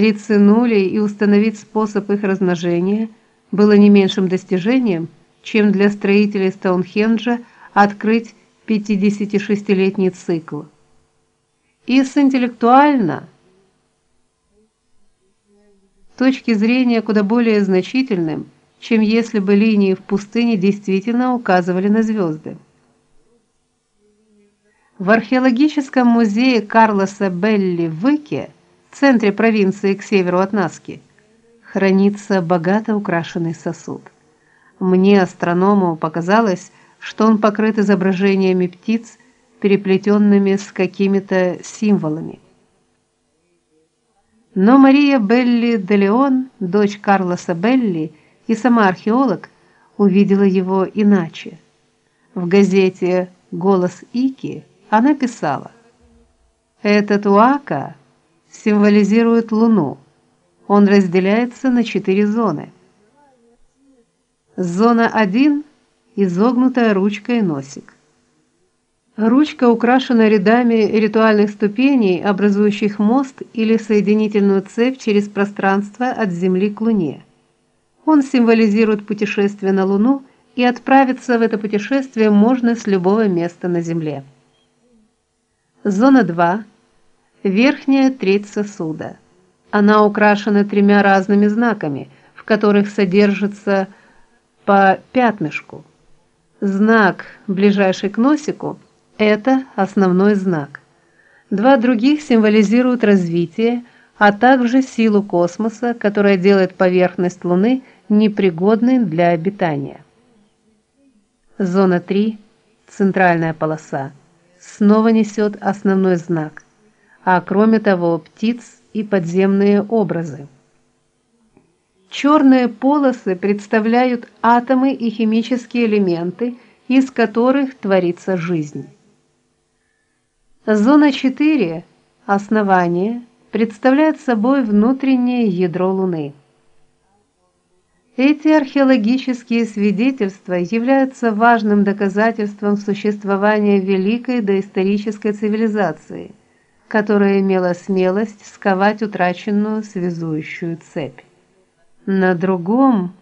рицинулей и установить способ их размножения было не меньшим достижением, чем для строителей Стоунхенджа открыть 56-летний цикл. И с интеллектуально точки зрения куда более значительным, чем если бы линии в пустыне действительно указывали на звезды. В археологическом музее Карлоса Белли в Выке, в центре провинции к северу от Наски, хранится богато украшенный сосуд. Мне, астроному, показалось, что он покрыт изображениями птиц, переплетенными с какими-то символами. Но Мария Белли де Леон, дочь Карлоса Белли и сама археолог, увидела его иначе. В газете Голос Ики она писала: "Этот уака символизирует Луну. Он разделяется на четыре зоны. Зона 1 изогнутая ручка и носик. Ручка украшена рядами ритуальных ступеней, образующих мост или соединительную цепь через пространство от Земли к Луне. Он символизирует путешествие на Луну, и отправиться в это путешествие можно с любого места на Земле. Зона 2 верхняя треть сосуда. Она украшена тремя разными знаками, в которых содержится по пятнышку. Знак, ближайший к носику это основной знак. Два других символизируют развитие, а также силу космоса, которая делает поверхность Луны непригодной для обитания. Зона 3, центральная полоса, снова несет основной знак, а кроме того, птиц и подземные образы. Черные полосы представляют атомы и химические элементы, из которых творится жизнь. Зона 4, основание, представляет собой внутреннее ядро Луны. Эти археологические свидетельства являются важным доказательством существования великой доисторической цивилизации, которая имела смелость сковать утраченную связующую цепь. На другом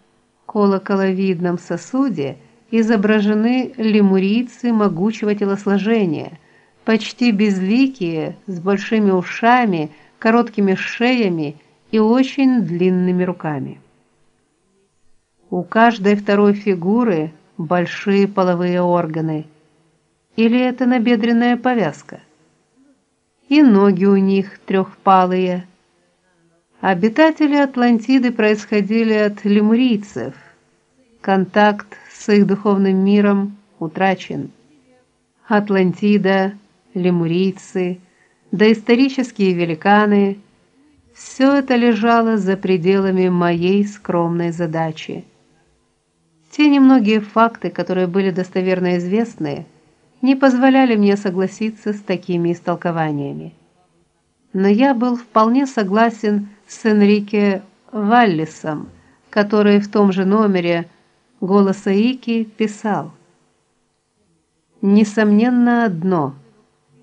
колоколовидном сосуде изображены лемурийцы могучего телосложения, почти безликие, с большими ушами, короткими шеями и очень длинными руками. У каждой второй фигуры большие половые органы. Или это набедренная повязка? И ноги у них трехпалые – Обитатели Атлантиды происходили от лемурийцев. Контакт с их духовным миром утрачен. Атлантида, лемурийцы, доисторические великаны все это лежало за пределами моей скромной задачи. Те немногие факты, которые были достоверно известны, не позволяли мне согласиться с такими истолкованиями. Но я был вполне согласен с Энрике Валлисом, который в том же номере Голоса Ики писал: Несомненно одно: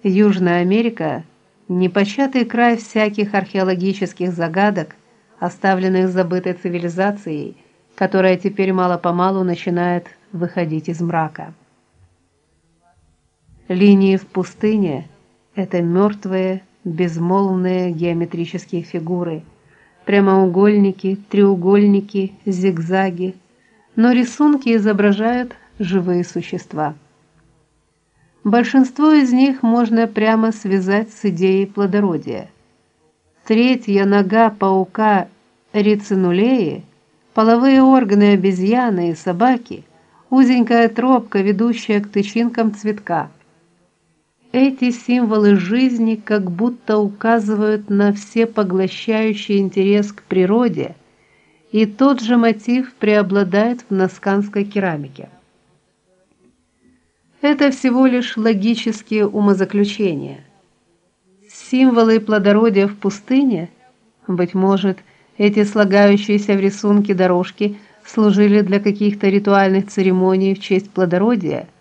Южная Америка непочатый край всяких археологических загадок, оставленных забытой цивилизацией, которая теперь мало-помалу начинает выходить из мрака. Линии в пустыне это мертвые, безмолвные геометрические фигуры прямоугольники, треугольники, зигзаги, но рисунки изображают живые существа. Большинство из них можно прямо связать с идеей плодородия. Третья нога паука рицинулеи, половые органы обезьяны и собаки, узенькая тропка, ведущая к тычинкам цветка – эти символы жизни как будто указывают на всепоглощающий интерес к природе, и тот же мотив преобладает в насканской керамике. Это всего лишь логические умозаключения. Символы плодородия в пустыне, быть может, эти слагающиеся в рисунке дорожки служили для каких-то ритуальных церемоний в честь плодородия –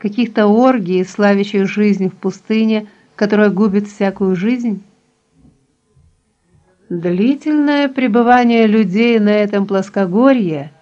каких-то оргий, славящих жизнь в пустыне, которая губит всякую жизнь? Длительное пребывание людей на этом плоскогорье